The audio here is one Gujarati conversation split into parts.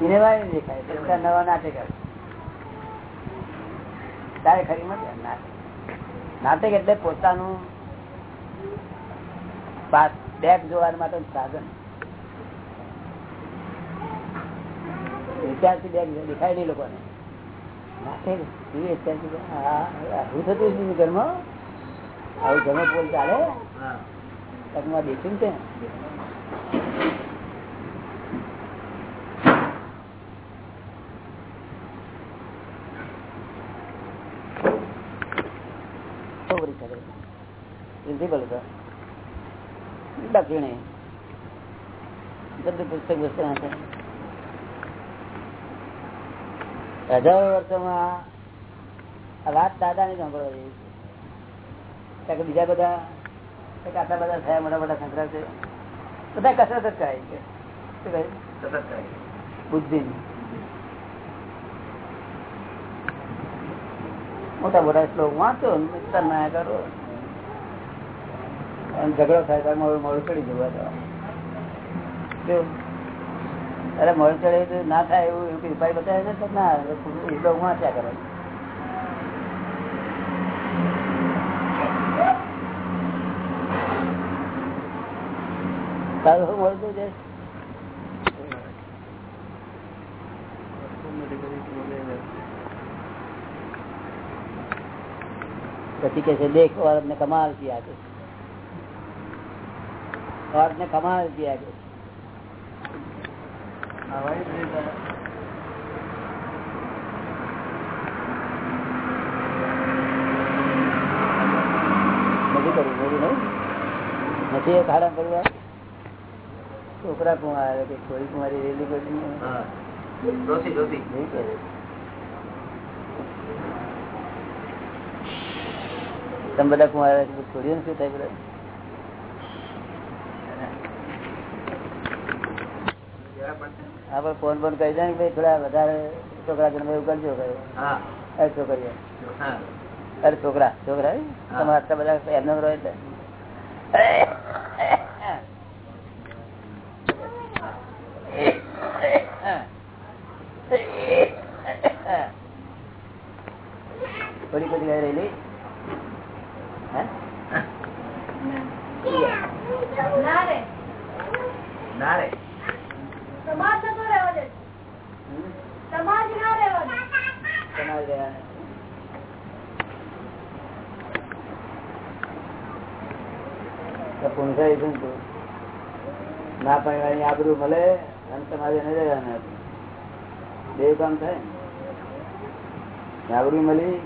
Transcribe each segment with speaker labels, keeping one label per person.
Speaker 1: સિનેમા દેખાય નવા નાટક તારે ખરી મત નાટક એટલે પોતાનું બેગ જોવા માટે સાધન. વિચારથી બેગ દેખાય નહીં લોકોને. હું થતું નહીં ઘરમાં. આવું ઘરમાં પોલ ચાલે. તકમાં દેખ્યું છે દક્ષિણે. બધું પુસ્તક પુસ્તક હજારો વર્ષોમાં આ વાત દાદા ને સાંભળવા જેવી છે કે બીજા બધા આટલા બધા થયા મોટા મોટા સંકરા છે. બધા કસરત જ કરાય છે. શું કહ્યું બુદ્ધિ. મોટા મોટા શ્લોક વાંચો ને ના કરો. અને ઝઘડો થાય તો મારું મોડું ચડી જવું અરે મોડું ચડે ના થાય એવું એવું કૃપાઈ બતાવે ને તો ના એટલો વાંચ્યા કરે તારું શું પછી કે છે દેખ વાર કમાલ થી આગળ के औरत ने कमाल किया के નથી કરવું બોલું નહીં નથી એ ખાડા કરવા છોકરા કુમાર આવે કે છોરી કુમારી રેલી કરી નહીં કરે તમે બધા કુમાર છોડીઓ ને શું થાય બધા પણ ફોન ફોન કરી દે ને ભાઈ થોડા વધારે છોકરા જન્મ એવું કરજો કયો અરે છોકરીઓ. અરે છોકરા છોકરા? તમારા આટલા બધા એમને રહે એટલે થોડી બધી ગાય રહેલી હે?
Speaker 2: ના રે
Speaker 3: ના રે
Speaker 2: સમાજ નતો રહેવા દે
Speaker 1: હમ?
Speaker 2: સમાજ ના રહેવા દે
Speaker 1: તમારે રહેવાના. તો પૂંછાય છે ને તું. ના આબરૂ મળે અને તમારે એને રહેવાના. બે કામ થાય ને. મળી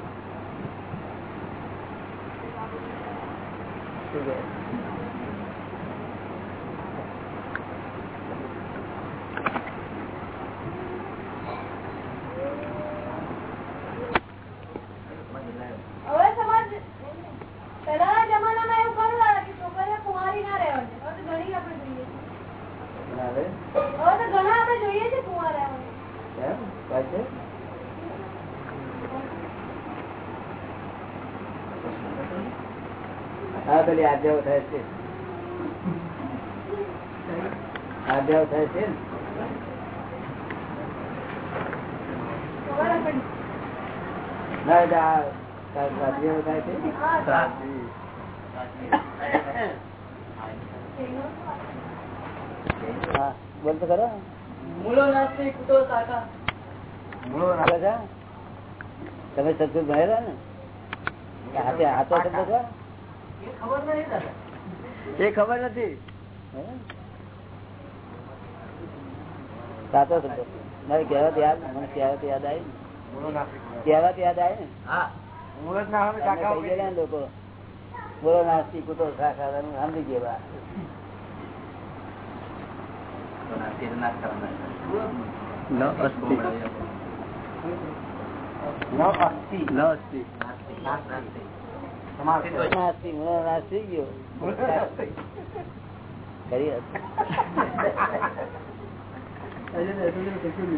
Speaker 1: શું કહે?
Speaker 2: હવે સમાજ પહેલાના જમાનામાં એવું કરું લાગે કે છોકરીઓ કુંવારી ના રહેવા દે હવે તો ઘણી આપણે જોઈએ છે.
Speaker 1: ના આવે?
Speaker 2: હવે તો ઘણા આપણે જોઈએ છે કુંવાર રહેવા
Speaker 1: એમ? વાત છે? આજ્ઞાઓ થાય છે. આધ્યાવ થાય છે બોલ તો ખરો
Speaker 3: મૂળો નાસ્તિક તો શાખા
Speaker 1: મૂળો નાખે છે તમે સંસ્કૃત ભણેલા ને? હાથે હાથો શબ્દ
Speaker 3: એ ખબર નહીં દાદા
Speaker 1: એ ખબર નથી. સાચો શબ્દ મારે કહેવત યાદ મને કહેવત યાદ આવી. કહેવત યાદ આવી ને? લોકો. બોલો નાસ્તી કૂટો સમજી ગયા
Speaker 3: તો નાસ્તિક ન
Speaker 1: અસ્તિ ન અસ્તિ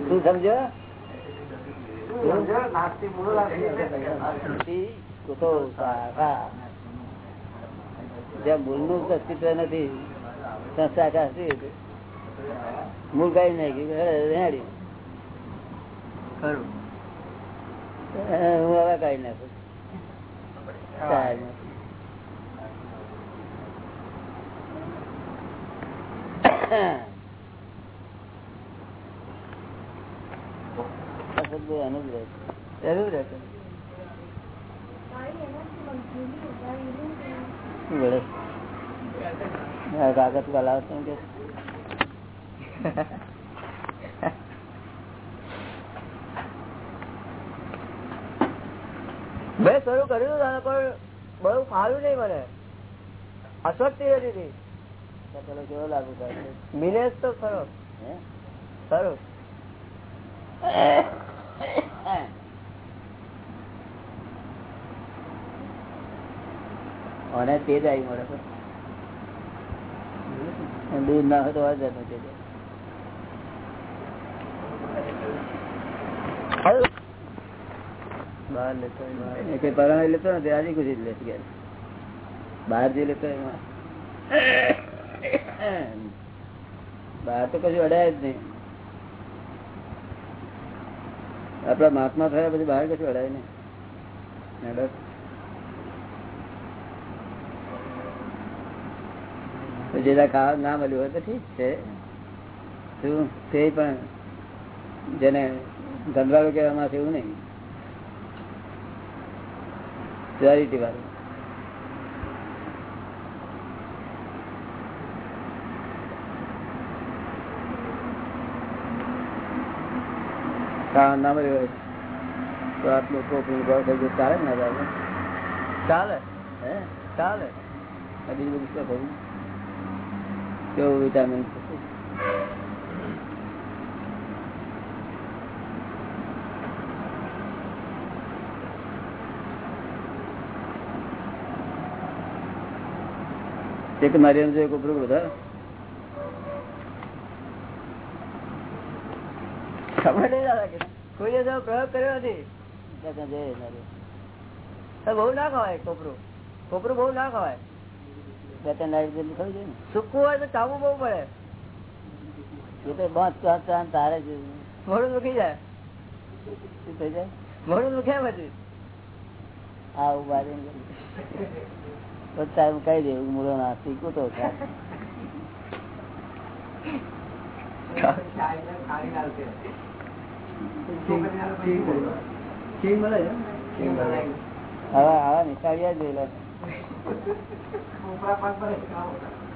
Speaker 1: શું સમજો? જ્યાં મૂળનું નું અસ્તિત્વ નથી સંસ્થા કાશી મૂળ કઈ નાખ્યું હું હવે કઈ નાખું. ચાલ. અસદભાઈ આનું જ રહે છે.
Speaker 3: રહેશે
Speaker 2: ગાડી એનાથી મંજૂરી ગાડી એનું
Speaker 1: શું વળે? આ કાગળ વાલા કે
Speaker 3: મેં શરૂ કર્યું હતું પણ બહુ ફાવ્યું નહીં મને અશક્તિ હતી
Speaker 1: કેવો લાગુ
Speaker 3: મિનેશ તો ખરો? ખરો
Speaker 1: અને તે જ આવી મળે. દૂર ના હોય તો વાંધો નથી તે.
Speaker 3: બહાર
Speaker 1: તો કશું અડાય જ નહીં. આપડા મહાત્મા થયા પછી બહાર કશું અડાય નહીં. અડે. તો જે ના ખાવા ના મળ્યું હોય તો ઠીક છે. શું? તે પણ જેને ધંધાળો કહેવામાં છે એવું નહીં. પ્યોરિટી વાળું. ખાવા ના મળ્યું તો આટલું ટોપલું ભાવ થઈ ચાલે ને દાદા?
Speaker 3: ચાલે.
Speaker 1: હે?
Speaker 3: ચાલે.
Speaker 1: બીજું બધું શું કેવું વિટામિન એક મારી છે કોપરું બધા.
Speaker 3: ખબર પ્રયોગ કર્યો નથી. બહુ ના કોપરું. કોપરું બહુ ના ખવાય.
Speaker 1: બે
Speaker 3: હોય તો ચાવવું બહુ પડે.
Speaker 1: એ તો ચાંદ ચાંદ તારે જ
Speaker 3: મોડું દુખી જાય.
Speaker 1: થઈ જાય?
Speaker 3: મોડું દુખે પછી.
Speaker 1: આ ઊભા બધા એમ કહી દે મૂળો ના શીખું તો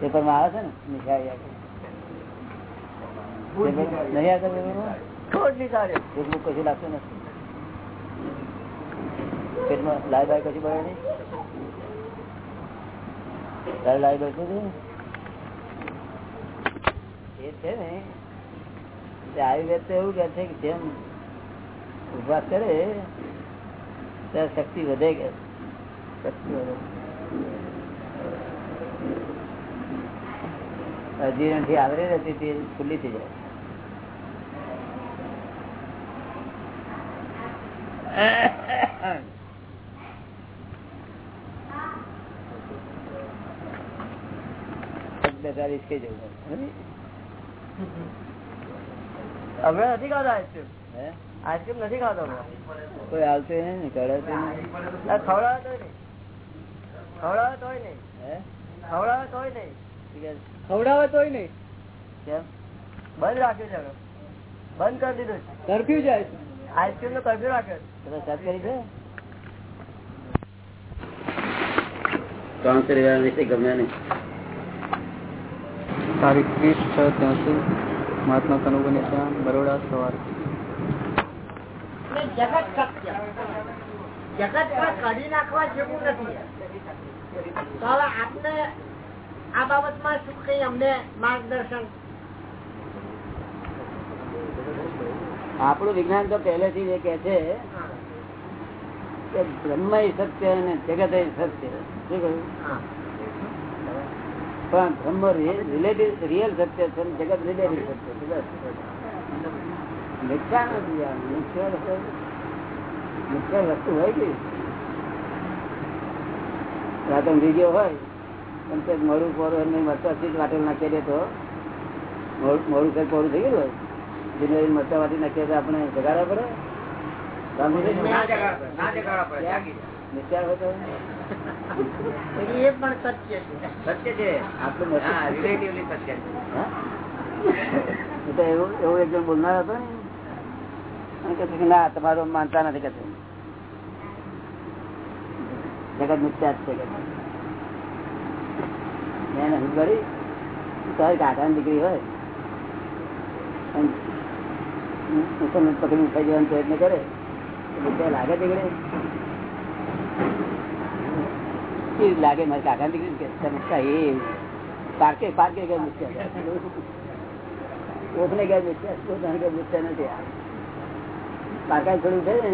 Speaker 1: પેપરમાં આવે છે ને નિશાળિયા નહીં આવતા
Speaker 3: સારી
Speaker 1: એટલું કશું લાગતું નથી. પેટમાં લાઈ બાઈ કશું બળે નહીં? તારે લાઈ બાઈ શું એ છે ને તે આયુર્વેદ તો એવું કે છે કે જેમ ઉપવાસ કરે ત્યારે શક્તિ વધે કે? શક્તિ વધે. અજીરણથી આવરે રહેતી તે ખુલ્લી થઈ જાય. બેતાલીસ કઈ જવું
Speaker 3: હવે નથી ખાતા આઈસ્ક્રીમ આઈસ્ક્રીમ નથી ખાતો
Speaker 1: કોઈ આવશે નહીં ને નહીં.
Speaker 3: ના, ખવડાવે તોય નહીં. ખવડાવે તોય નહીં. ખવડાવે તોય નહીં. ખવડાવે તોય નહીં.
Speaker 1: કેમ?
Speaker 3: બંધ રાખ્યું છે બંધ કરી દીધું છે.
Speaker 1: કરફ્યુ જાય
Speaker 3: આઈસ્ક્રીમ નો કરફ્યુ રાખ્યો છે.
Speaker 1: તમે સર્ચ કરી છે? ત્રણ વિશે ગમે નહીં.
Speaker 4: તારીખ ત્રીસ છ ત્યાંસી મહાત્મા કનુભાઈ ત્યાં બરોડા સવાર.
Speaker 5: જગત સત્ય. જગતમાં કાઢી નાખવા જેવું નથી. તો હવે આપને આ બાબતમાં શું કઈ અમને માર્ગદર્શન?
Speaker 1: આપણું વિજ્ઞાન તો પહેલેથી જ એ કે છે કે બ્રહ્મ સત્ય અને જગત એ સત્ય. શું કહ્યું? પણ બ્રહ્મ રિલેટિવ રિયલ સત્ય છે જગત રિલેટિવ સત્ય છે નથી આ મુખ્ય વસ્તુ હોય કે? રાતમ ગયો હોય પણ તે મોડું પોરું એમને મરચાથી જ વાટેલ નાખી દે તો મોડું કઈ પોરું થઈ ગયું હોય. જિંદગી મરચા વાટી નાખીએ તો આપણે જગાડવા પડે? મિથ્યા
Speaker 5: ના
Speaker 1: હોય
Speaker 5: એ પણ સત્ય છે.
Speaker 1: સત્ય છે. આટલું
Speaker 6: રિલેટિવલી સત્ય. છે.
Speaker 1: હા? એ તો એવું એવું એક જણ બોલનાર હતો ને. અને કહે છે કે ના તમારું માનતા નથી કે જગત મિથ્યા જ છે કે મેં નથી કરી? તારી કાકાની દીકરી હોય. પકડી ઉઠાઈ જવાનું પ્રયત્ન કરે. તો લાગે દીકરી કેવી લાગે મારી કાકા દીકરી એ પાર્કે પાર્કે ગયા મિથ્યા કોકને ગયા મિથ્યા કોકને ગયા મિથ્યા નથી પારકા થોડું છે ને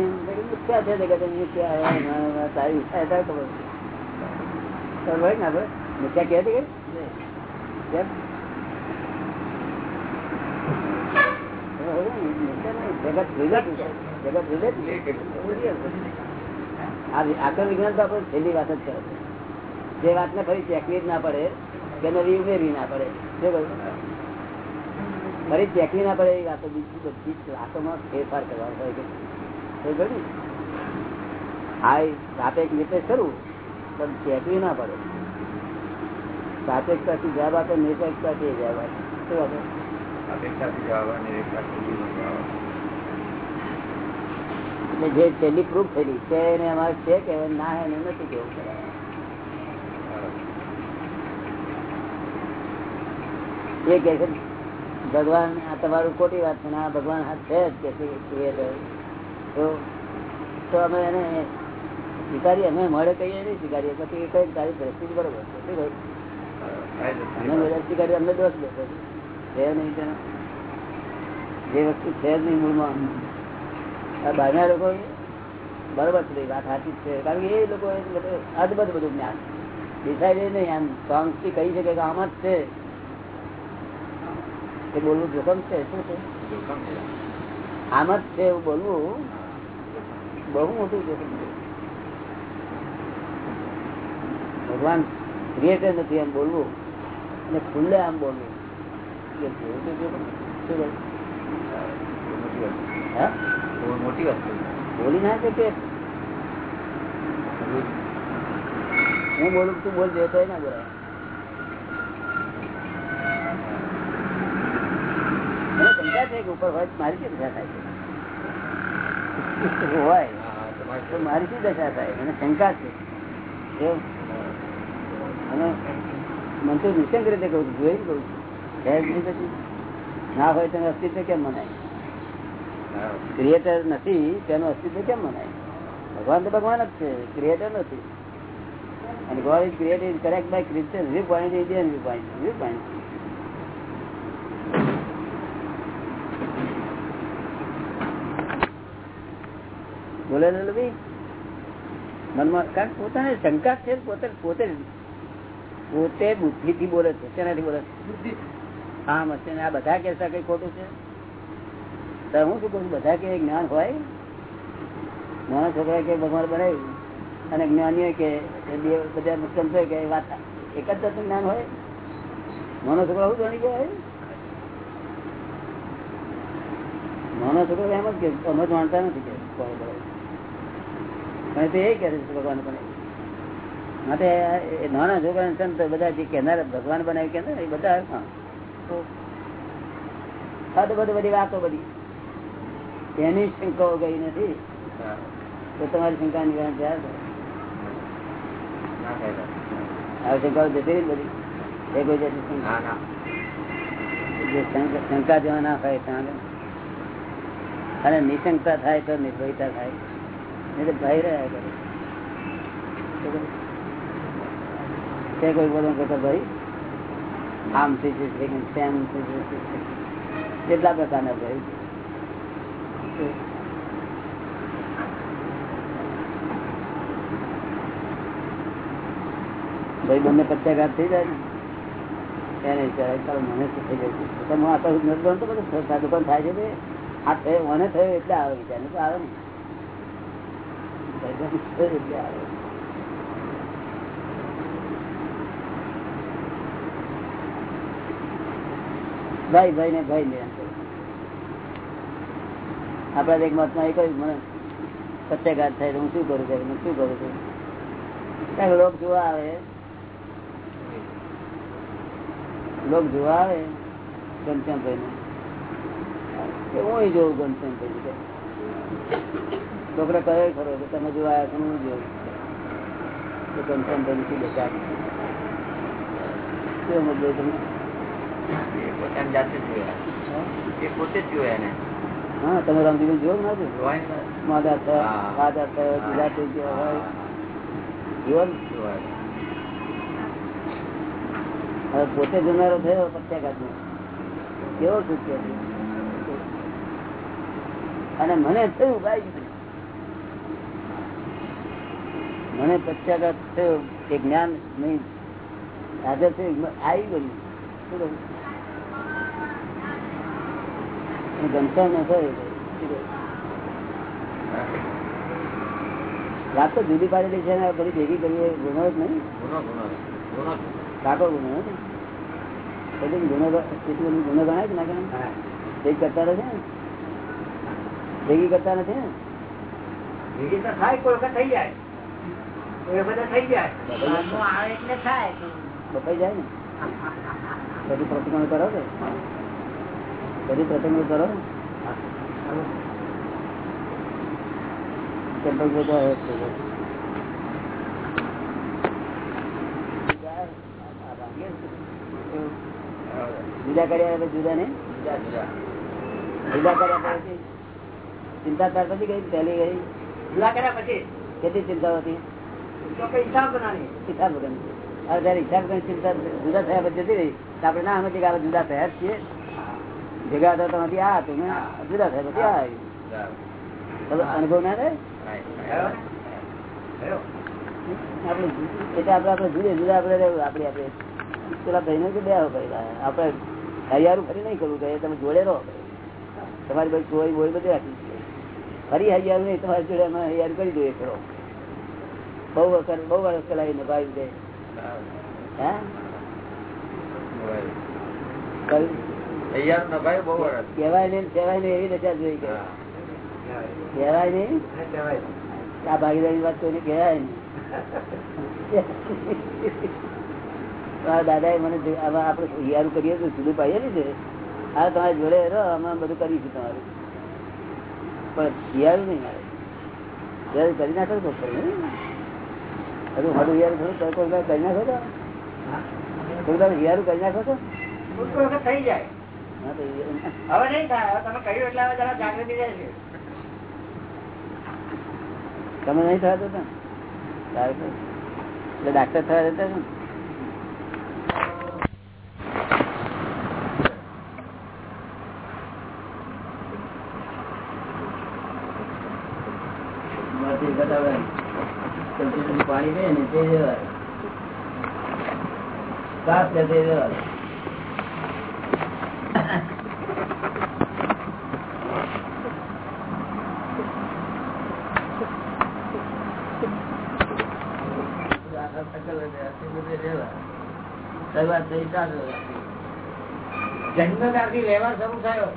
Speaker 1: મિથ્યા છે કે તમે મિથ્યા હે, તારી ઈચ્છા હતા ખબર ખબર હોય ને આપણે? મિથ્યા કહે છે કે જગત જગત આકર વિજ્ઞાન તો આપણે છેલ્લી વાત જ કરે છે. જે વાતને ફરી ચેકવી જ ના પડે તેને નવી ઉમેરવી ના પડે. ફરી ચેકવી ના પડે એ વાતો બીજી બધી વાતોમાં ફેરફાર કરવાનો હોય કે સમજ પડી ને? હા એ સાપેક્ષ નિર્દેશ કરું પણ ચેકવી ના પડે. સાપેક્ષતાથી જવાબ આપે નિરપેક્ષતાથી જવાબ આપે. શું આપે
Speaker 6: અપેક્ષાથી જવાબ
Speaker 1: જે છેલ્લી પ્રૂફ થયેલી છે એને અમારે છે કે ના એને નથી કેવું કરાય એ કે છે, ભગવાન, આ તમારું ખોટી વાત છે આ ભગવાન છે જ કે તો અમે એને સ્વીકારીએ, અમે મળે કહીએ નહીં સ્વીકારીએ, પછી એ કઈ તારી દ્રષ્ટિ બરોબર? અમે બધા સ્વીકારીએ, અમને દોષ દેશે છે. નહીં જે વસ્તુ છે જ નહીં મૂળમાં. આ બહારના લોકો બરોબર છે વાત સાચી છે. કારણ કે એ લોકો અદભુત બધું જ્ઞાન. ડિસાઈડ નહીં આમ સોંગથી કહી શકે કે આમ જ છે. એ બોલવું જોખમ છે? શું છે? આમ જ છે એવું બોલવું? બહુ મોટું જોખમ છે. ભગવાન ક્રિએટર નથી એમ બોલવું. અને ખુલ્લે આમ બોલવું. બોલી ના શકે. હું બોલું તું બોલ દેતો ના બોલાય મને શંકા છે ઉપર હોય મારી શું દશા થાય? હોય. તો મારી શું દશા થાય? મને શંકા છે. અને મને તો નિશંક રીતે કહું છું જોઈ કહું છું. પછી? ના હોય તેનું અસ્તિત્વ કેમ મનાય? ક્રિએટર નથી, તેનું અસ્તિત્વ કેમ મનાય? ભગવાન તો ભગવાન જ છે, ક્રિએટર નથી. Is created correct by Christian view point Indian view point બોલે ભાઈ? મનમાં કારણ પોતાને શંકા છે પોતે પોતે પોતે બુદ્ધિ થી બોલે છે. શેનાથી બોલે છે? હા મસ્તી આ બધા કે કઈ ખોટું છે? તો હું શું કહું બધા કે જ્ઞાન હોય? નાના છોકરા કે ભગવાન બનાવ્યું અને જ્ઞાનીઓ કે બે બધા મુસ્લિમ છે કે વાત એક જ તત્વ જ્ઞાન હોય? નાનો છોકરા શું જાણી ગયા નાનો છોકરો એમ જ કે અમે જાણતા નથી કે કોણ બનાવ્યું. અને તે એ કહે છે ભગવાન બનાવ્યું માટે એ નાના છોકરા સંત બધા જે કહેનાર ભગવાન બનાવ્યું કે એ બધા હા. તો આ તો બધી બધી વાતો બધી એની શંકાઓ ગઈ નથી
Speaker 6: હા.
Speaker 1: તો તમારી શંકા નિવારણ થયા છે.
Speaker 6: ના થાય.
Speaker 1: આ શંકાઓ જતી રહી ને બધી એ કોઈ જાતની શંકા
Speaker 6: ના ના
Speaker 1: જે શંકા શંકા જેવા ના હોય ત્યાં આગળ. અને નિશંકતા થાય તો નિર્ભયતા થાય ભય રહ્યા કરે. કોઈ બોલો ભાઈ, આમ થઈ જશે કેટલા પ્રકારના ભય ભાઈ. બંને પત્યાઘાત થઈ જાય એને મને શું થઈ જાય હું આ તો ગણતો બધું પણ થાય છે આ થયો, મને થયો, એટલે આવે વિચાર તો આવે ને. ભાઈ ભાઈ ને ભાઈ ને. આપડા એક મતમાં એ કહ્યું, મને સત્યાઘાત થાય હું શું કરું છું શું કરું છું કંઈક લોક જોવા આવે. લોક જોવા આવે ઘનશ્યામભાઈ ને હું જોઉં ઘનશ્યામભાઈ છોકરા કહે ખરો કે તમે જોવા આવ્યા છો હું જોઉં તો ઘનશ્યામભાઈ શું દશા કેવો મુદ્દો તમે
Speaker 6: પોતાની જાતે જ જોયા. પોતે જ જોયા
Speaker 1: હા તમે જોયું ના જોયું માદા થયો
Speaker 6: હા.
Speaker 1: વાદા થયો બીજા થઈ ગયો હોય? જીવન
Speaker 6: જોવાય.
Speaker 1: હવે પોતે જનારો થયો પ્રત્યાઘાત કેવો સુખ્ય અને મને થયું ભાઈ મને પશ્ચાતાપ થયો કે જ્ઞાન નહીં. હાજર છે આવી ગયું. શું કહ્યું? ન થયો વાત તો જુદી પાડેલી છે ને બધી ભેગી કરીએ ગુનો જ નહીં. કાકો ગુનો પછી ગુનો બધું ગુનો ગણાય કે ના ભેગી કરતા નથી ને? ભેગી કરતા નથી ને?
Speaker 5: ભેગી તો થાય કોઈ વખત થઈ જાય. કોઈ વખત થઈ જાય. આવે એટલે થાય
Speaker 1: બપાઈ જાય ને? બધી પ્રસંગો કરો કે બધી પ્રસંગો કરો ને ચંપક બધા હોય જ છે. જુદા કર્યા જુદા ને
Speaker 6: જુદા
Speaker 1: કર્યા પછી? ચિંતા ત્યાર પછી ગઈ પહેલી ગઈ?
Speaker 5: જુદા કર્યા પછી?
Speaker 1: કેટલી ચિંતા હતી?
Speaker 5: હિસાબ.
Speaker 1: હવે જયારે હિસાબ ચિંતા જુદા થયા પછી જતી રહી આપડે ના સમજીએ કે જુદા થયા જ છીએ. ભેગા હતા તમારી આ હતું જુદા થયા પછી આ આવ્યું. અનુભવ ના થાય? આપડે એટલે આપણે આપણે જુદે જુદા આપડે આપડે આપણે પેલા ભાઈને ને બે ભાઈ. આપડે હૈયારું ફરી નહીં કરવું જોઈએ તમે જોડે રહો. તમારી ભાઈ ચોઈ બોય બધી રાખી ફરી હૈયારું નહીં તમારી જોડે હૈયારું કરી દઈએ કરો. બહુ વખત બહુ વર્ષ પેલા નભાવી દે. હે?
Speaker 6: Right.
Speaker 1: કહ્યું
Speaker 6: તૈયાર ન ભાઈ બહુ વરસ
Speaker 1: કહેવાય નહીં કહેવાય નહીં એવી દશા જોઈ કે.
Speaker 6: હા.
Speaker 1: કહેવાય નહીં?
Speaker 5: હા, કહેવાય.
Speaker 1: આ ભાગીદારી વાત કોઈને કહેવાય નહીં. મારા દાદાએ મને આપણે હિયારું કરીએ તો જુદું પાઈએ છે હા તમારી જોડે રહો અમે બધું કરીશું તમારું. પણ હિયારું નહીં મારે. કરી નાખો તો ખરું મારું હિયારું થોડું કોઈ કોઈ કરી નાખો તો. હિયારું કરી નાખો તો.
Speaker 5: થઈ જાય. હવે નહીં થાય. તમે કહ્યું એટલે હવે જરા જાગૃતિ છે
Speaker 1: તમે નહીં થયા તો તો. એટલે ડાક્ટર થયા જતા ને? પાણી દે ને તે જવાય છે તે જવાય
Speaker 5: જન્મ કાપી વ્યવહાર શરૂ થયો.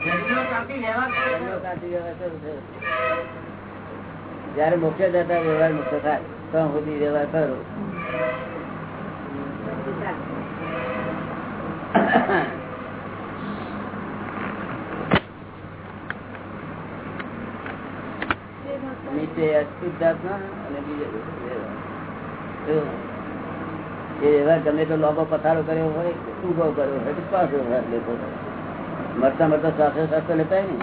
Speaker 5: જન્મ કાપી વ્યવહાર શરૂ થયો.
Speaker 1: જયારે મોક્ષ જતા વ્યવહાર મુક્ત થાય, તો સુધી વ્યવહાર કરો. નીચે અશુદ્ધાત્મા અને બીજો એ વ્યવહાર ગમે તો લોકો પથારો કર્યો હોય ઊભો કર્યો હોય, તો પાછો વ્યવહાર લેતો. મરતા મરતા શ્વાસો શ્વાસો લેતા ને,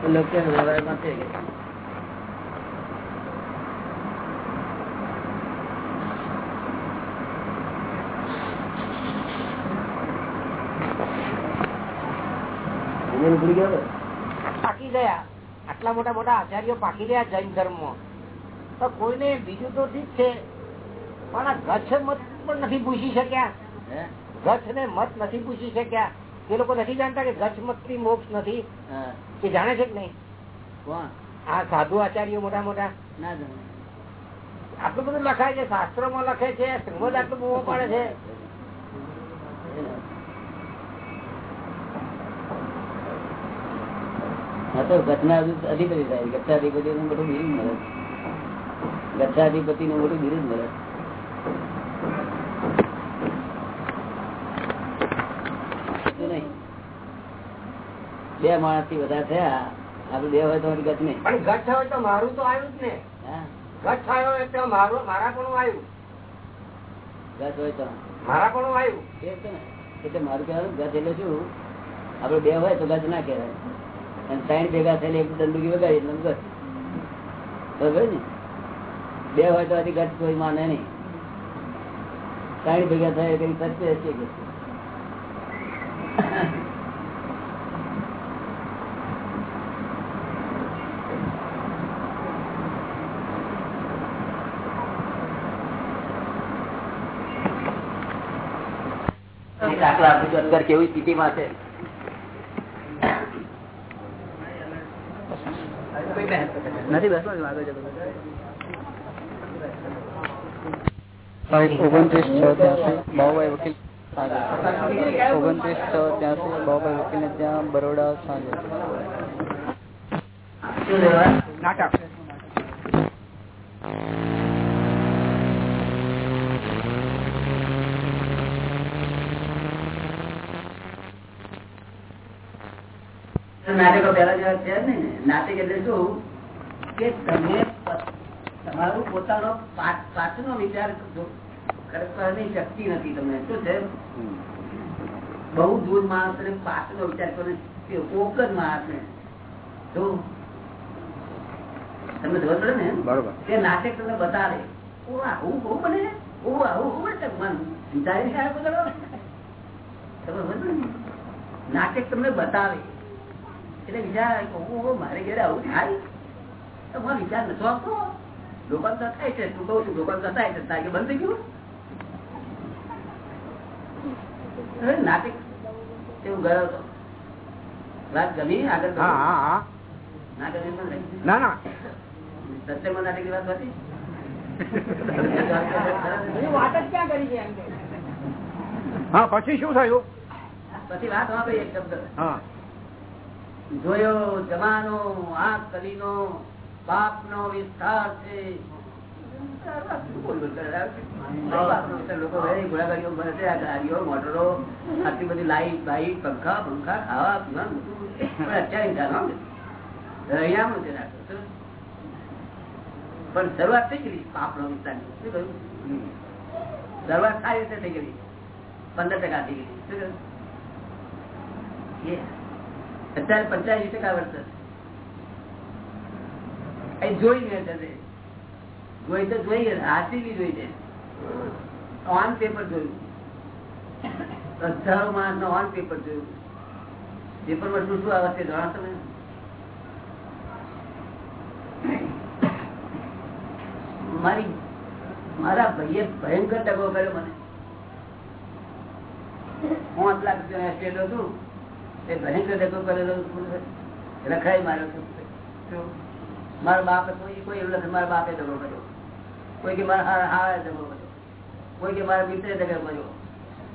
Speaker 1: તો લોકો વ્યવહારમાં ઉમેર ઉપડી ગયો
Speaker 5: પાકી ગયા. આટલા મોટા મોટા આચાર્યો પાકી ગયા જૈન ધર્મ. તો કોઈને બીજું તો ઠીક છે પણ આ ગચ્છ મત પણ નથી પૂછી શક્યા. ગચ્છ ને મત નથી પૂછી શક્યા. એ લોકો નથી જાણતા કે ગચ્છ મતથી મોક્ષ નથી. એ જાણે છે કે નહીં? આ સાધુ આચાર્યો મોટા મોટા.
Speaker 1: ના જાણે.
Speaker 5: આટલું બધું લખાય છે શાસ્ત્રોમાં લખે છે સંગોદ આટલું બહુ પડે છે.
Speaker 1: હા તો અધિપતિ થાય. ગચ્છાધિપતિ નું મોટું બિરુદ મળે. ગચ્છાધિપતિ નું મોટું બિરુદ મળે. બે માણસથી વધારે થયા આપડે બે હોય તો ગત નહીં.
Speaker 5: પણ થયો તો મારું તો આવ્યું જ ને. ઘટ થયો એટલે મારું મારા પણ આવ્યું?
Speaker 1: ગત હોય તો.
Speaker 5: મારા પણ આવ્યું?
Speaker 1: એ છે ને. એટલે મારું કહેવાનું ગત એટલે શું? આપડે બે હોય તો ગત ના કહેવાય. અને ત્રણ ભેગા થઈને એક દંડુકી વગાડી એટલે બરોબર ને? બે હોય તો ગત કોઈ માને નહીં. ત્રણ ભેગા થાય કઈ સત્ય હશે કે કેવી સ્થિતિમાં છે? નથી બસ આગળ જતો
Speaker 4: સાહેબ ઓગણત્રીસ છ ત્યાંસી બાબુભાઈ વકીલ સાંજે. ઓગણત્રીસ છ ત્યાંસી બાબુભાઈ વકીલ ને ત્યાં બરોડા સાંજે.
Speaker 1: શું લેવા
Speaker 5: નાટક.
Speaker 1: નાટકો પેલા જેવા છે જ નહીં ને. નાટક એટલે શું? કે તમે તમારું પોતાનો પાઠ- વિચાર કરવાની શક્તિ નથી તમને. શું છે? બહુ દૂર માણસ ને પાઠનો વિચાર કરે તે કોક જ માણસ ને જો તમે ખબર ને
Speaker 4: બરોબર.
Speaker 1: તે નાટક તમને બતાવે. ઓ આવું બહુ બને ઓ આવું બહુ બને મન વિચારી સારા બધા તમે ને? નાટક તમને બતાવે. એટલે વિચાર મારે ઘરે આવું થાય? વિચાર નતો આવતો. લોકો થાય છે તું કહું છું લોકો થાય છે તારે બંધ થઈ ગયું નાટક એવું ગયો હતો. વાત ગમી આગળ
Speaker 5: હા હા હા.
Speaker 1: ના ગમી પણ રહી.
Speaker 5: ના ના.
Speaker 1: સત્યમાં નાટકની વાત હતી?
Speaker 2: વાત જ ક્યાં કરી છે એમ કે?
Speaker 5: હા પછી શું થયું?
Speaker 1: પછી વાત સાંભળી એક શબ્દ.
Speaker 5: હા.
Speaker 1: જોયો જમાનો આ કલીનો પાપ નો વિસ્તાર છે. પણ શરૂઆત થઈ ગઈ પાપ નો વિસ્તાર શું કહ્યું શરૂઆત સારી રીતે થઈ ગઈ પંદર ટકા થઈ ગઈ શું કહ્યું અત્યારે પંચાયત ટકા એ ને ઓન પેપર જોયું હજારો માણસ નો ઓન પેપર જોયું. પેપરમાં શું શું આવે છે જાણો તમે મારી, મારા ભાઈએ ભયંકર ટકો કર્યો મને. હું આટલા રૂપિયા સ્ટેટ હતું એ ભયંકર ટકો કરેલો રખાઈ માર્યો છું મારા બાપ કોઈ કોઈ એવું લખે મારા બાપે ઝઘડો કર્યો. કોઈ કે મારા હા હા દગો કર્યો. કોઈ કે મારા મિત્રે ઝઘડો કર્યો.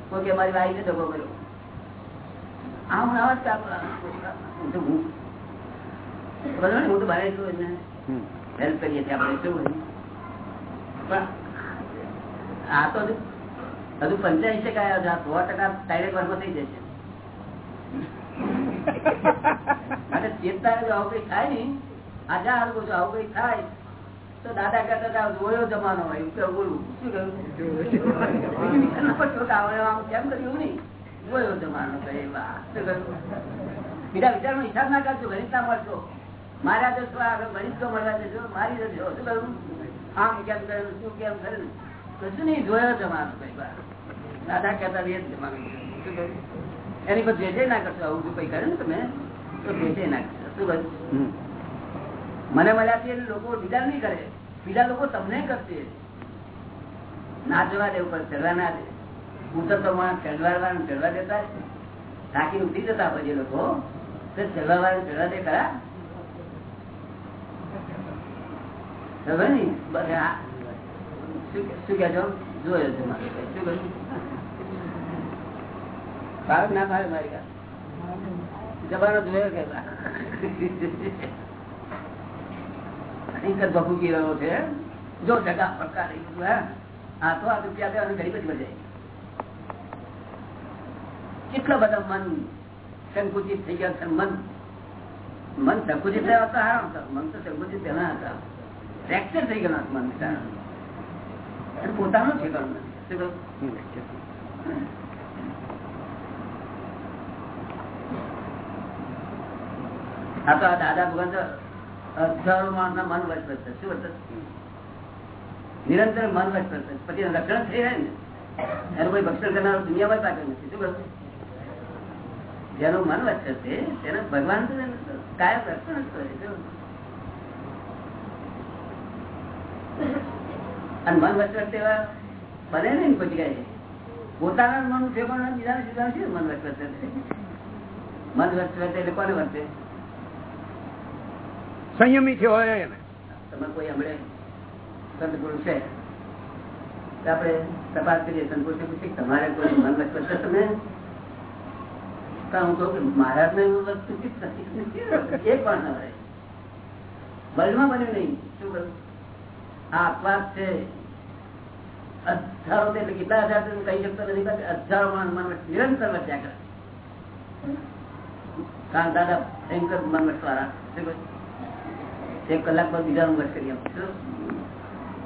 Speaker 1: કોઈ કે મારી ભાઈને ઝઘડો કર્યો. આમ આવા જ હું તો હું હું તો બને છું એને હેલ્પ કરીએ છીએ આપણે શું પણ આ તો હજુ પંચાયત છે. આ સો ટકા ડાયરેક્ટ વર્ગમાં થઈ જશે અને ચેતતા જો આવું કઈ થાય ને આજે આ આવું કઈ થાય? તો દાદા કરતા હતા, જોયો જમાનો હોય એવું કેવું બોલવું શું કહ્યું? આમ કેમ કર્યું નહીં? જોયો જમાનો કહે બીજા વિચારનો હિસાબ ના કરશો, ગણિત ના મળશો. મારા જશો આગળ ગણિત તો મળવા જશો મારી જશો શું કહ્યું? આમ કેમ કર્યું? શું કેમ કર્યું કશું નહીં, જોયો જમાનો કઈ વાર દાદા કહેતા એ જ જમાનો શું કહ્યું? એની પર જે ના કરશો, આવું જો કઈ કર્યું ને તમે, તો ભેજે ના કરશો. શું કહ્યું? મને મળ્યા છે લોકો બીજા નહીં કરે. બીજા લોકો તમને કરશે. ના જવા દેવું પણ ચડવા ના દે. હું તો તમારા ચડવા દેતા થાકી ઉઠી જતા પછી લોકો. ચડવા વાળા ચડવા દે ખરા? જોયો છે મારે શું કહ્યું? ના ભાવે મારી જવાનો જોયો કે કદ ભભૂકી રહ્યો છે, જો જગા હા આ તો આ રૂપિયા દેવાની ગરીબ જ બજાય કેટલા બધા મન સંકુચિત થઈ ગયા છે, મન. મન સંકુચિત થયા હતા હારા હતા મન તો સંકુચિત થયા હતા. ફ્રેક્ચર થઈ ગયા મન પોતાનું છે આ તો આ દાદા ભગવાન મન નિરંતર મન વચ વધશે પછી રક્ષણ થઈ રહે ને, એનું કોઈ ભક્ષણ કરનાર દુનિયામાં પાછળ નથી શું કહું જેનું મન વચ્ચે છે તેને ભગવાન કાયમ રક્ષણ અને મન વચવટ તેવા બને ને પછી કઈ પોતાના મન છે પણ બીજા સીધા છે? મન વચવટ મન વચવટ એટલે કોને વર્તે?
Speaker 7: સંયમી છે હોય એને.
Speaker 1: તમે કોઈ હમણે સંત છે? આપણે તપાસ કરીએ, સંત પુરુષને પૂછી તમારે કોઈ મન વચ્ચે છે તમે હું કહું મહારાજ ને એવું વસ્તુ. એક પણ ના રહે બલમાં બન્યું નહીં. શું કરું આ અપવાદ છે. હજારો એટલે કેટલા હજાર કહી શકતો નથી હજારો માણસ નિરંતર વધ્યા કરે. કારણ દાદા, ભયંકર મન વાળા? એક કલાક પર બીજા વચ કરી આપું?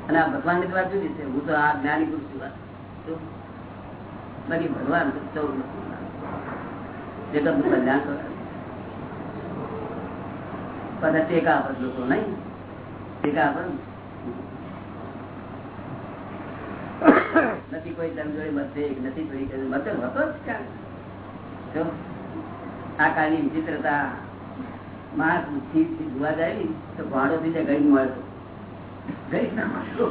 Speaker 1: અને આ ભગવાનની વાત જુદી છે. હું તો આ જ્ઞાની પુરુષ છું. બાકી ભગવાન સૌ જે તો કલ્યાણ કરે બધા ટેકા આપત લોકો નહીં. ટેકા આપત નથી કોઈ તમ જોડે મતે નથી કોઈ મતલબ હતો આ કાળની વિચિત્રતા થી જોવા જાય તો ભાડો થી જાય ગઈ મળતો ગઈ ના મળતો.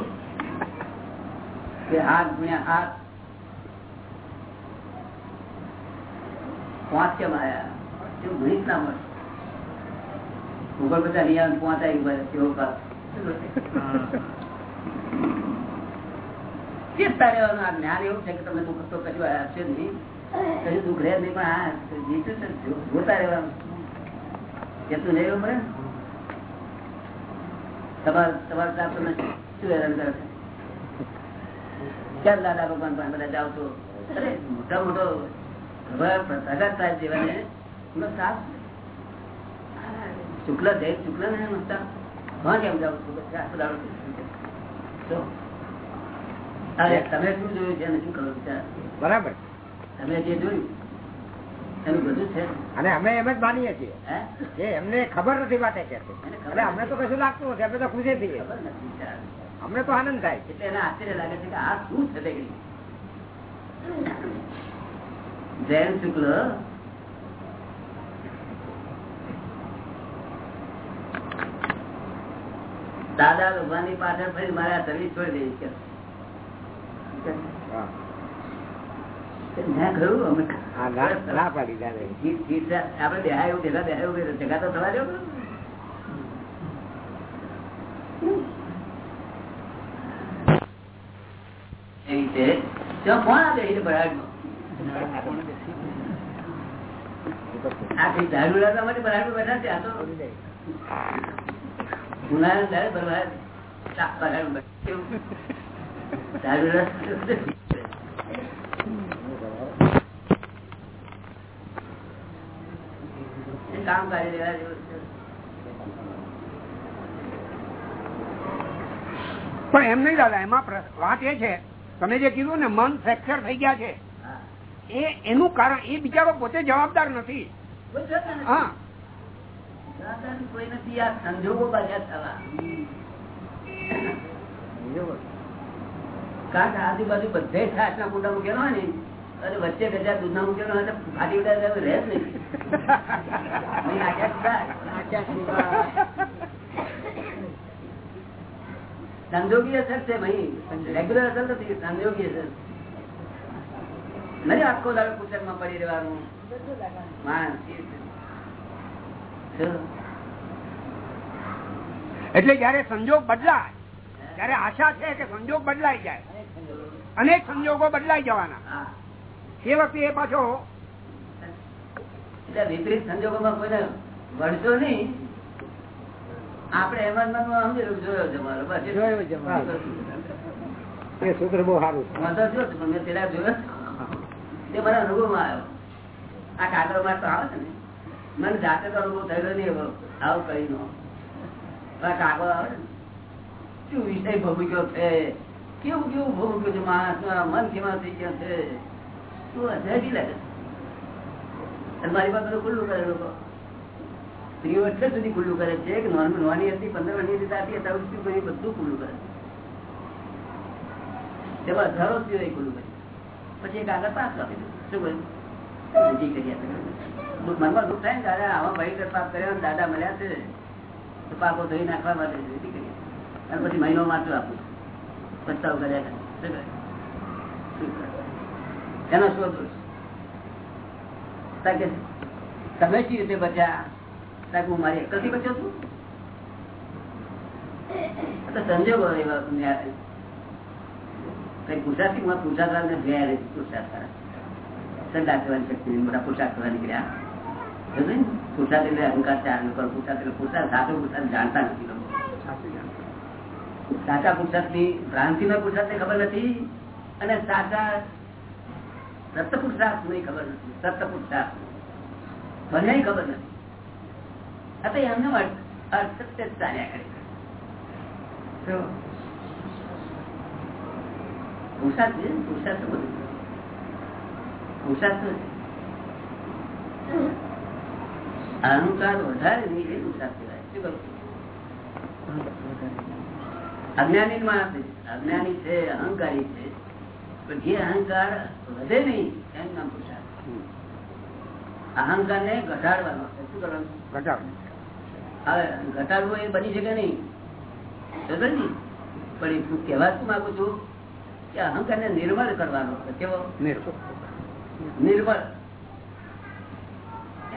Speaker 1: હાથ ગુણ્યા હાથ પાંચ કેમ ગણિત ના બધા નિયમ પાંચ આવી ગયા કેવો ચેતતા રહેવાનું આ જ્ઞાન એવું છે કે તમે દુઃખ તો કશું આવશે નહીં. કશું દુઃખ રહે નહીં પણ આ જીતું જોતા રહેવાનું. ચેતું નહીં એવું પડે તમારે તમારે ત્યાં તમને શું હેરાન કરે છે? ક્યાં દાદા ભગવાન પાસે બધા જાઓ છો? મોટા મોટો પ્રગટ થાય જેવાને એમનો શુક્લ જય શુક્લ ને મસ્તા હા કેમ જાઉં છું? બસ આટલો દાડો તો અરે તમે શું જોયું છે શું કરો
Speaker 7: બરાબર.
Speaker 1: તમે જે જોયું
Speaker 7: અને અમે એમ જ માનીએ છીએ. એમને ખબર નથી માટે કે અમને તો કશું લાગતું નથી. અમે તો ખુશી થઈએ. અમને તો આનંદ થાય.
Speaker 1: એટલે એને આશ્ચર્ય લાગે છે કે આ શું છે કંઈ. શુક્લ દાદા ભગવાનની પાછળ ફરી મારે આ સર્વિસ છોડી દેવી કે દારૂ લાવવા માટે બરાબર બેઠા છે આ તો બરાડમાં બેઠા. કેવું? દારૂ લાવવા- એ કામ કરી દેવા જેવું છે.
Speaker 7: પણ એમ નહીં દાદા એમાં વાત એ છે તમે જે કીધું ને મન ફ્રેક્ચર થઈ ગયા છે. એ એનું કારણ એ બિચારો પોતે જવાબદાર નથી. હા.
Speaker 1: જવાબદાર કોઈ નથી આ સંજોગો બાજ્યા થવા. કારણ કે આજુબાજુ બધે છાસ ના કુંડા મૂકેલો હોય ને અને વચ્ચે ગજા દૂધ ના મૂકેલો હોય એટલે ફાટી ઉડા રહે જ નહીં. અસર છે ભાઈ. રેગ્યુલર અસર નથી સંજોગી અસર. નહીં આખો દાડો પુસ્તકમાં પડી રહેવાનું.
Speaker 7: એટલે જયારે સંજોગ બદલાય ત્યારે આશા છે કે સંજોગ બદલાઈ જાય. અનેક સંજોગો બદલાઈ જવાના.
Speaker 1: હા.
Speaker 7: એ વખતે એ પાછો
Speaker 1: વિપરીત સંજોગોમાં કોઈને વળશો નહીં. આપડે એમાં જ મનમાં સમજી જોયો છે બસ
Speaker 7: જોયો છે એ સૂત્ર બહુ સારું છે.
Speaker 1: વાંધો થયો છે, પણ મેં પેલા જોયો. તે મને અનુભવમાં આવ્યો. આ કાગળમાં તો આવે છે ને. મને જાતે તો અનુભવ થયેલો નહીં એવો આવું કરી નો કાગળ આવે ને. શું વિષય ભોગવ્યો છે? કેવું કેવું ભોગવ્યું છે? માણસ મન કેવા થઈ ગયા છે? મારી પાસે કરે લોકો. સ્ત્રીઓ એટલે સુધી ખુલ્લું કરે છે કે નોર્મલ નોની હતી, પંદર વર્ષની હતી ત્યારથી અત્યાર સુધી કરી બધું ખુલ્લું કરે તેમાં હજારો સ્ત્રીઓ ખુલ્લું કરે પછી એક આગળ પાસ આપી શું કહ્યું મનમાં દુઃખ થાય ને, દાદા, આવા ભયંકર પાપ કર્યા દાદા મળ્યા છે, તો પાપો ધોઈ નાખવા માટે અને પછી મહિનો વાંચો આપું. પસ્તાવ કર્યા કરે. એનો શું દોષ તમે શી રીતે બચ્યા? હું મારી એકલથી બચ્યો છું. સંજોગો એવા. કઈ ગુજરાતી માં પુરુષાર્થ ને કરવાની શક્તિ મોટા કરવા નીકળ્યા. સમજ્યો ને? એટલે અહંકાર ચાર લોકો પુરુષાર્થ એટલે પુરુષાર્થ સાચો પુરુષાર્થ જાણતા નથી લોકો. સાચા પુરસાદની ભ્રાંતિ ના પુરસાદ ને ખબર નથી અને સાચા સત્ય પુરુષાર્થની ખબર નથી. સપ્તપુટ પુરુષાર્થ મને ખબર નથી. આ તો એમને અર્થ ચાલ્યા કરે અજ્ઞાની છે, અહંકારી છે. પણ જે અહંકાર વધે નહીં એમ નામ પુરુષાર્થ અહંકાર ને ઘટાડવાનો. શું કરવાનું
Speaker 7: ઘટાડો.
Speaker 1: હવે ઘટાડવું એ બની શકે નહીં ને? પણ હું કહેવા શું માંગુ છું કે અહંકાર ને નિર્મળ કરવાનો. કેવો નિર્મળ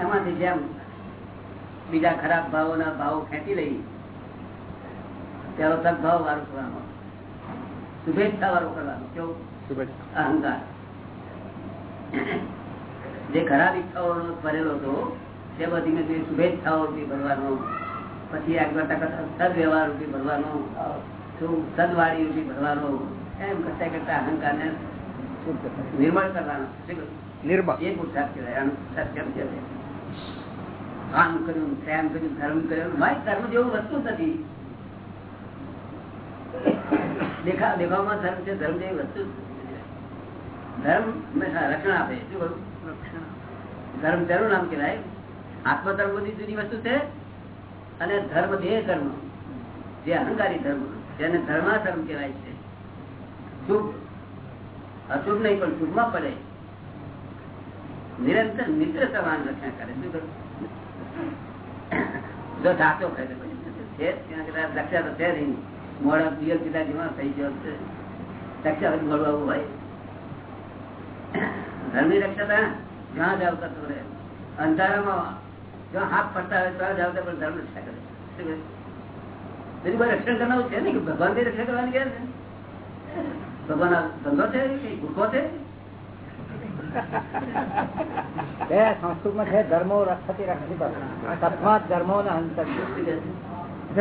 Speaker 1: એમાંથી જેમ બીજા ખરાબ ભાવોના ભાવો ખેંચી લઈ ત્યારે સદભાવ વાળો કરવાનો શુભેચ્છા વાળો કરવાનો કેવું. અહંકાર. જે ખરાબ ઈચ્છાઓનો ભરેલો હતો તે બધી મેં શુભેચ્છાઓ ભરવાનો પછી આગળ સદવ્યવહાર રૂપી ભરવાનો સદવાળી રૂપી ભરવાનો એમ કરતા કરતા અહંકાર ને નિર્મળ કરવાનો.
Speaker 7: નિર્મળ.
Speaker 1: એ પુરુષાર્થ કહેવાય આનું પુરુષાર્થ કેમ કહેવાય? આમ કર્યું તેમ કર્યું ધર્મ કર્યું. ભાઈ ધર્મ જેવું વસ્તુ નથી. દેખા દેખાવમાં ધર્મ છે ધર્મ જેવી વસ્તુ. ધર્મ હંમેશા રક્ષણ આપે. શું કરું ધર્મ તેનું નામ કહેવાય. આત્મધર્મ બધી જુદી વસ્તુ છે અને ધર્મ દેહ ધર્મ. જે અહંકારી ધર્મ જેને ધર્માધર્મ કહેવાય છે. શુભ. અશુભ નહીં પણ શુભમાં પડે. નિરંતર મિત્ર સમાન રક્ષણ કરે. શું કરું જો ધાતો કરે છે રક્ષા તો છે નહીં. મોડા પિયર પિતા જેવા થઈ ગયો છે રક્ષા પછી આવું હોય. ધર્મની રક્ષતા તો જ્યાં જાવ કરતો રહે અંધારામાં જ્યાં હાથ ફરતા હોય ત્યાં જ આવતા પણ ધર્મ રક્ષા કરે બીજું કોઈ રક્ષણ કરનારું છે ને કે ભગવાનની રક્ષા કરવાની ગયા છે? ભગવાન ધંધો છે કે ભૂખો છે?
Speaker 3: બે સંસ્કૃતમાં છે ધર્મો રક્ષતી રક્ષતી તસ્માત ધર્મો ને હંતવ્ય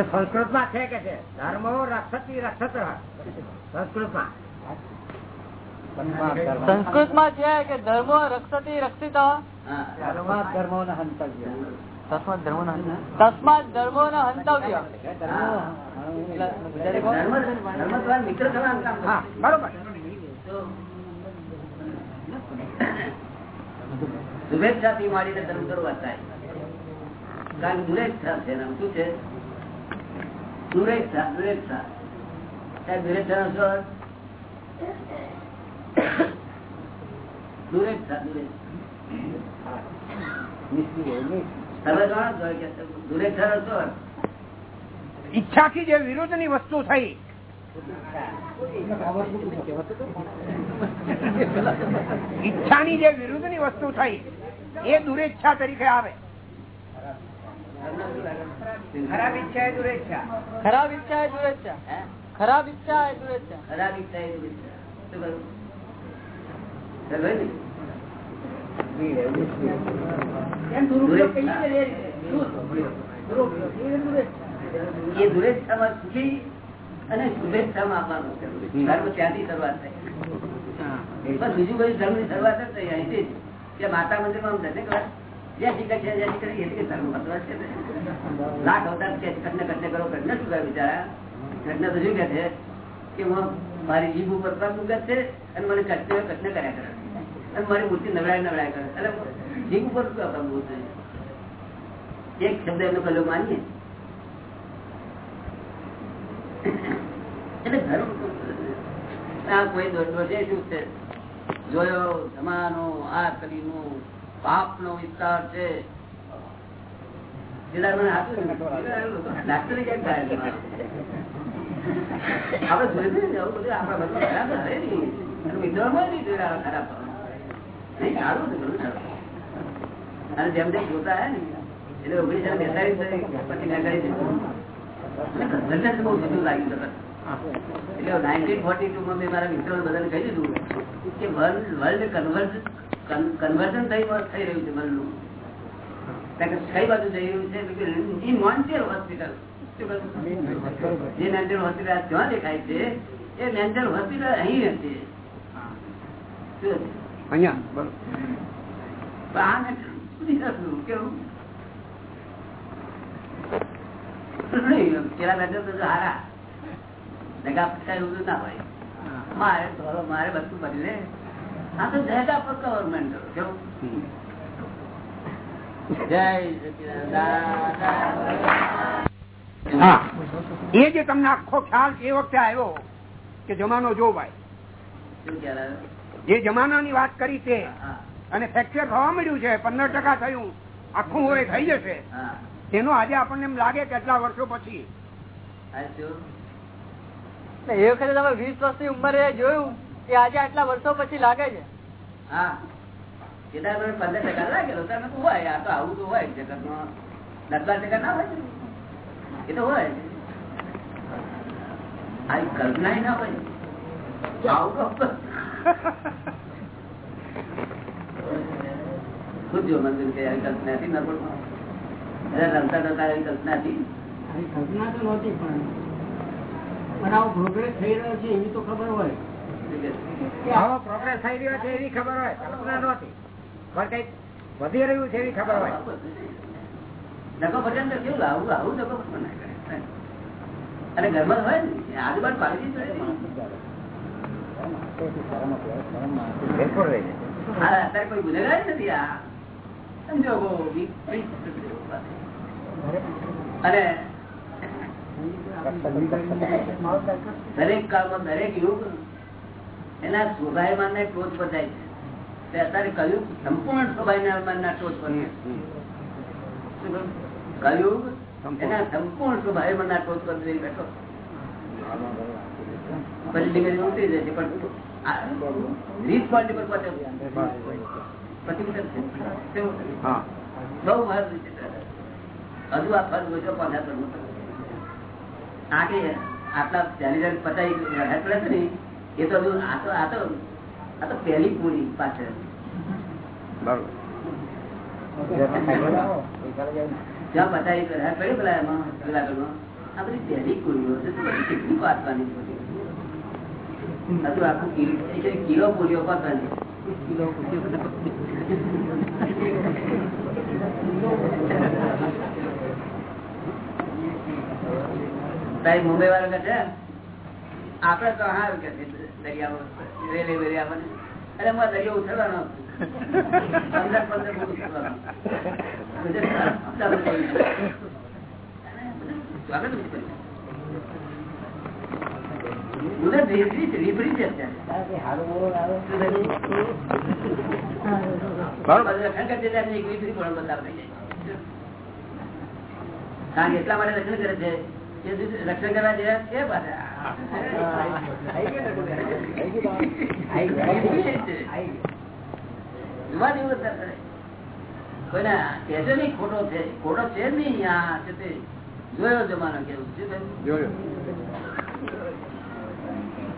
Speaker 3: સંસ્કૃતમાં છે કે છે ધર્મો રક્ષતી રક્ષત. સંસ્કૃતમાં.
Speaker 4: સંસ્કૃતમાં છે કે ધર્મો રક્ષતી રક્ષિત?
Speaker 3: તસ્માત ધર્મો ને હંતવ્ય.
Speaker 4: તસ્માત ધર્મો ન હંતવ્ય
Speaker 1: ધર્મથી માંડીને ધર્મ શરૂઆત થાય. કારણ દુરેચ્છા છે નામ શું છે? દુરેચ્છા દુરેચ્છા? દુરેચ્છા નો તમે
Speaker 7: ઈચ્છાથી જે વિરુદ્ધની વસ્તુ થઈ. ઈચ્છાની જે વિરુદ્ધની વસ્તુ થઈ એ દુરેચ્છા તરીકે આવે. ખરાબ ઈચ્છા એ દુરેચ્છા
Speaker 4: ખરાબ ઈચ્છા એ દુરેચ્છા
Speaker 1: હે?
Speaker 4: ખરાબ ઈચ્છા એ દુરેચ્છા
Speaker 1: ખરાબ ઈચ્છા એ દુરેચ્છા. શું કહ્યું? સમજાય ને? એ દુરેચ્છામાં સુખી અને શુભેચ્છામાં આપવાનું ધર્મ ત્યાંથી શરૂઆત થાય. બસ બીજું બધું ધર્મની શરૂઆત જ થઈ. અહીંથી. કે માતા મંદિરમાં દર્શન જ્યાં શીખે છે જ્યાં શીખે એટલે ધર્મ છે. લાખ અવતાર છે. કટને કટને કરો કટને શું કહે બિચારા? કટને તો શું કે છે? કે હું મારી જીભ ઉપર મૂકે છે અને મને કચ્છ કચ્છ કર્યા કરે. અને મારી મૂર્તિ નવડાય નવડાય કરે. એટલે જીભ ઉપર પ્રભુ છે? એક શબ્દ એમનો પેલો માનીએ. એટલે ધર્મ આ કોઈ દોષ છે શું છે? જોયો જમાનો આ કલીનું પાપ નો વિસ્તાર છે. મને કેમ થાય આપણે જોયું આવું બધું આપણા બધું ખરાબ થાય નહીં અને વિદ્વાનમાં નહીં જોયા ખરાબ નહીં, સારું છે અને જેમ જેમ જોતા હે ને, એટલે ઓગણીસો બેતાલીસ પછી મેં કરી દીધું અને ગઝલને તો બહુ જુદું લાગ્યું એટલે નાઇન્ટીન ફોર્ટી ટુ માં મારા મિત્રો બધાને કહી દીધું કે વર્લ્ડ વર્લ્ડ કન્વર્ઝન થઈ થઈ રહ્યું છે, વર્લ્ડનું. કઈ બાજુ જઈ રહ્યું છે? ઇન મોન્ટિયર હોસ્પિટલ જે મેન્ટલ હોસ્પિટલ ત્યાં દેખાય છે એ મેન્ટલ હોસ્પિટલ અહીં હતી. મારે મારે બધું બદલે. આ તો જયગા પર ગવર્મેન્ટ કેવું? જય.
Speaker 7: હા એ જે તમને આખો ખ્યાલ એ વખતે આવ્યો કે જમાનો જો ભાઈ? જે જમાનાની વાત કરી તે અને ફ્રેક્ચર થવા મળ્યું છે પંદર ટકા થયું આખું હોય થઈ જશે. તેનો આજે આપણને એમ લાગે કેટલા વર્ષો પછી
Speaker 4: એ વખતે તમે વીસ વર્ષની ઉંમરે જોયું કે આજે આટલા વર્ષો પછી લાગે છે
Speaker 1: હા પંદર ટકા લાગેલો તો હોય આ તો આવું તો હોય જગતમાં દસ બાર ટકા ના હોય? કલ્પના તો
Speaker 5: નહોતી, પણ આવો પ્રોગ્રેસ થઈ રહ્યો છે એવી તો ખબર હોય.
Speaker 3: આવો પ્રોગ્રેસ થઈ રહ્યો છે એવી ખબર હોય. કલ્પના નહોતી. વધી રહ્યું છે એવી ખબર હોય.
Speaker 1: ડકો ભજન તો દરેક કાળમાં દરેક યુગ એના સ્વભાવમાન ને ટોચ પર જાય છે. અત્યારે કયું સંપૂર્ણ સ્વભાવમાન ના ટોચ પર છે. શું એના સંપૂર્ણ સ્વભાવમાન ના ટોચ પર બેઠો. પછી ધીમે ધીમે ઉતરી જશે પણ રીત ક્વોલિટી પર પહોંચે પછી ઉતરશે. કેવું?
Speaker 7: હા.
Speaker 1: બહુ મહત્વ હજુ આ ફળ ઓછો પહોંચ્યા પર મોટો. આગે આટલા ચાલી ચાલી પચાસ પડે છે ને એ તો હજુ આ તો આ તો આ તો પહેલી પૂરી પાછળ.
Speaker 7: બરોબર.
Speaker 1: જ્યાં પચાસ વરસાદ પડ્યો પેલા એમાં જુનાગઢમાં આ બધી પહેલી પૂરીઓ છે તો બધી કેટલી પાછવાની હજુ આખું કિલો એ છે કિલો પૂરીઓ પાછવાની કિલો પૂરીઓ તારી મુંબઈ વાળા કે છે આપડે તો હાર કે દરિયામાં રેલે વેરિયામાં અરે મારે દરિયો ઉછળવાનો પંદર ફૂટ ઉછળવાનો સ્વાગત એટલા માટે રક્ષણ કરે છે રક્ષણ કરવા જેવા છે પાછા છે છે છે છે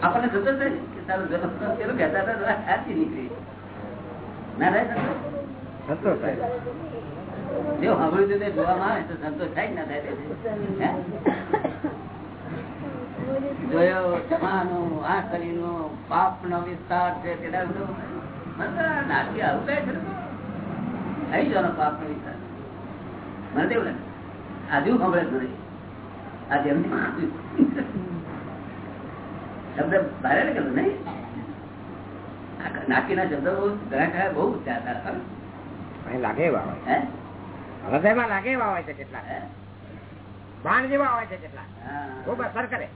Speaker 1: આપણને થતો જ કે તારો જન્મ પેલું કહેતા હતા સાચી નીકળી ના થાય?
Speaker 3: સંતોષ થાય
Speaker 1: જો સાંભળ્યું જોવામાં આવે તો સંતોષ થાય ના થાય? જોયો ક્ષમાનું આ કરીનું પાપ નો વિસ્તાર છે તેના બધું મને તો આ નાસી આવું કઈ છે થઈ જવાનો પાપ નો વિસ્તાર. મને તો લાગે. આજુ ખબર જ નથી. આજે એમ શબ્દ ભારે લાગેલો નહીં? નાકીના શબ્દો બહુ ઘણા ખરા બહુ ઉચ્ચાર હતા
Speaker 3: લાગે એવા
Speaker 1: હે?
Speaker 3: હૃદયમાં લાગે એવા હોય છે કેટલા
Speaker 1: હે?
Speaker 3: બાણ જેવા હોય છે કેટલા
Speaker 1: હા.
Speaker 3: ખૂબ અસર કરે.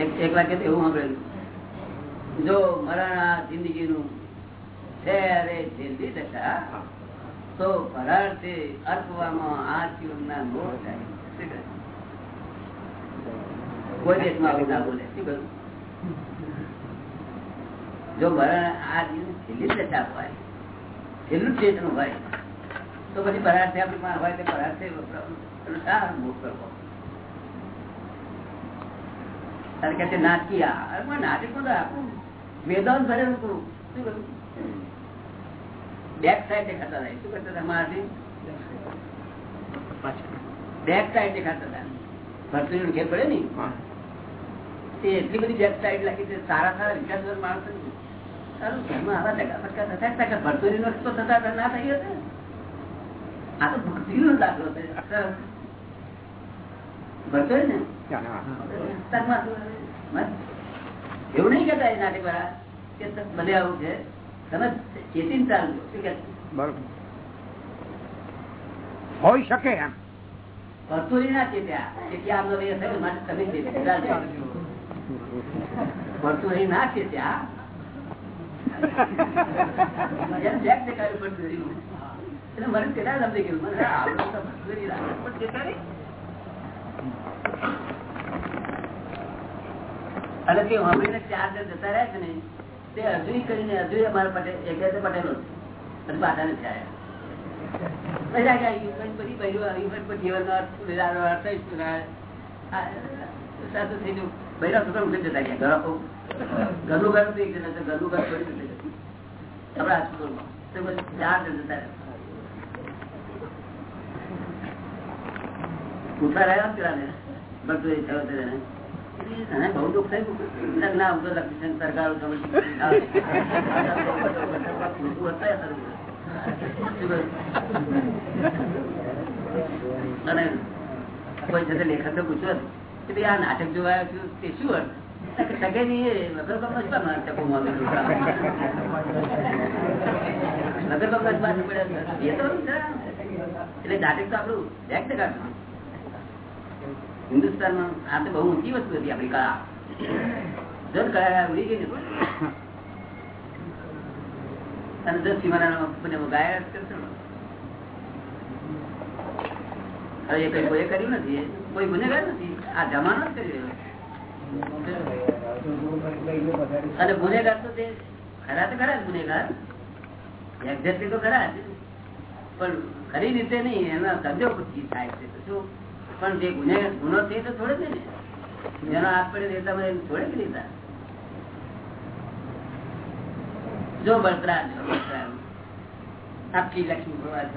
Speaker 1: એક વાક્ય એવું સાંભળેલું. જો મરણ જિંદગીનું છેલ્લી દશા તો ફરાળથી અર્પવામાં આ જીવનના મોહ થાય કોઈ દેશમાં આવું ના બોલે, શું કરું? જો મરણ આ જીવન છેલ્લી દશા હોય છેલ્લું ક્ષેત્ર હોય, તો પછી પરાર્થે આપણી પાસે હોય તે એનો સારો મોહ કરવો. તારે કહે નાટકીયા નાટક તો આખું વેદાંત ભરેલું હતું શું કરું બેક સાઈડ દેખાતા હતા. શું કરતા હતા? અમારાથી? બેક સાઈડ દેખાતા હતા. ભરતુરી ખેર પડે ને? તે એટલી બધી બેક સાઈડ લાગી છે. સારા સારા વિકાસવર માણસો સારું ઘરમાં આવા ટકા ફટકા થતા કે ભરતુરી નો તો થતા ના થઈ હશે આ તો ભક્તિ નો દાખલો છે. ભરતુરી ને? એવું નહીં કેતા એ નાટક વાળા કે ભલે આવું છે. તમે ચેતી ચાલજો શું કે
Speaker 3: બરોબર. હોઈ શકે એમ.
Speaker 1: ભરતુરી ના ચેત્યા ચેત્યા થયો માટે તમે ભરતુરી ના ચેત્યા મને કેટલા સમજી ગયું મને આવડું ભરતુરી લાગે પણ ચેતા નહીં. અને તે સાંભળીને ચાર જણ જતા રહ્યા છે ને, તે અજુઈ કરીને અજુઈ અમારા પટેલ એક પટેલો છે. અને થયા જતા ઘરનું ઘર ઘરનું ઘર છોડી રાજકોટમાં. ચાર જતા રહ્યા. પૂછવા રહ્યા પેલાને. બધું ઈચ્છા તેને. બહુ દુઃખ થયું ના, હું તો સરકાર અને કોઈ જશે લેખક ને પૂછ્યું કે ભાઈ આ નાટક જોવા આવ્યો છું તે શું અર્થ સગે નહીં એ વગર બાપા શું કામ નાટકો માં આવે? વગર બાપા જ પડ્યા એટલે નાટક તો આપણું વ્યક્ત કાઢવાનું હિન્દુસ્તાનમાં આ તો બહુ ઊંચી વસ્તુ હતી આપણી કળા. જો કળા ઉડી ગઈ ને ગુનેગાર તો ખરા તો ખરા ગુનેગાર. એક્ઝેક્ટલી તો ખરા પણ ખરી રીતે નહીં, એના સદ્યો થાય છે. શું? પણ જે ગુને ગુનો છે તો છોડે છે ને. જેનો હાથ પડે દેતા મને છોડે કે જો બળતરા જો બળતરા. આખી લક્ષ્મી ભગવાન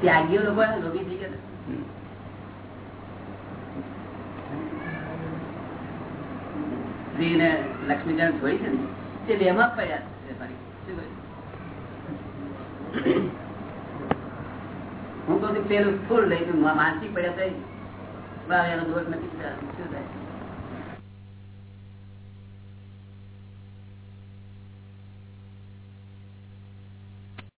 Speaker 1: ત્યાગીઓ લોકો રોગી થઈ ગયા સ્ત્રી ને લક્ષ્મીજન છોડી છે ને? તે માં પડ્યા છે હું છું પેલું ફૂલ લઈ તું માનસી પડ્યા થઈ એનો દોષ નથી શું થાય